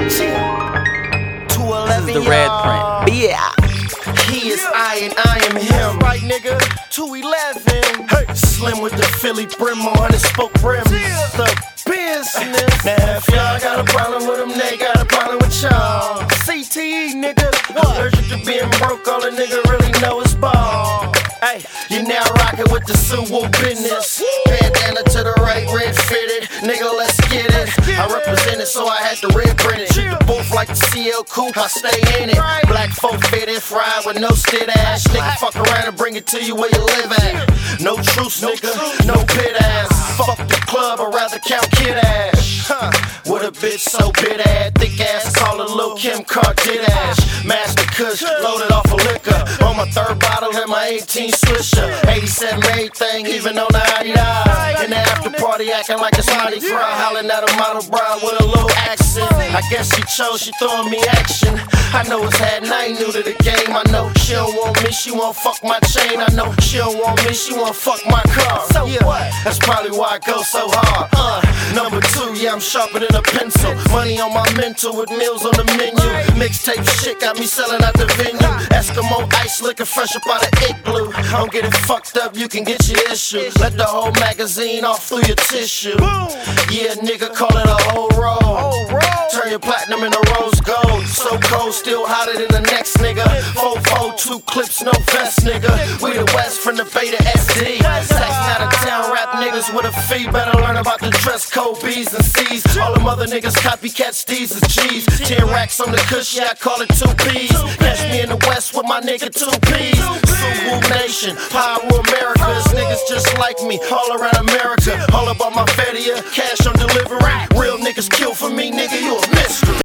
This is the red print. Yeah. He is I and I am him. Right, nigga. 211. Hey. Slim with the Philly brim on his spoke brim. Yeah. The business. Now, if y'all got a problem with him, they got a problem with y'all. CTE, nigga. What? Allergic to being broke, all a nigga really know is ball. Hey, you now rockin' with the Suwo business. Bandana to the right, red fitted. Nigga, let's get it. I represent it, so I had to real like the CL coupe, I stay in it. Black folk fitted, fried with no stit ass. Nigga, fuck around and bring it to you where you live at. No truce, nigga, no pit ass. Fuck the club, I'd rather count kid ass. Huh. With a bitch so bit ass, thick ass, call it Lil Kim Kardashian. Master Kush, loaded off of liquor. On my third bottle and my 18 Swisher. 87 everything, even on the 99. In the after party, acting like it's Mardi Gras. Hollering at a model bra with a little accent. I guess she chose, she throwing me action. I know it's had and I ain't new to the game. I know she don't want me, she want fuck my chain. I know she don't want me, she want fuck my car. So yeah, what? That's probably why I go so hard. Uh, number two, yeah, I'm sharper than a pencil. Money on my mental with meals on the menu. Mixtape shit got me selling out the venue. Eskimo ice looking fresh up out of igloo. Don't get it fucked up, you can get your issues. Let the whole magazine off through your tissue. Yeah, nigga, call it a whole roll. Turn your platinum into. Cold, still hotter than the next nigga. Four, four, two clips, no vest, nigga. We the West from the Bay SD. Saxon out of town, rap niggas with a fee. Better learn about the dress code, B's and C's. All them other niggas copycat Steez and G's. Ten racks on the cush, yeah, I call it two P's. Catch me in the West with my nigga two P's. Suwoo Nation, Power Americas. Niggas just like me, all around America. All about my fedia, cash on delivery. Real niggas kill for me, nigga,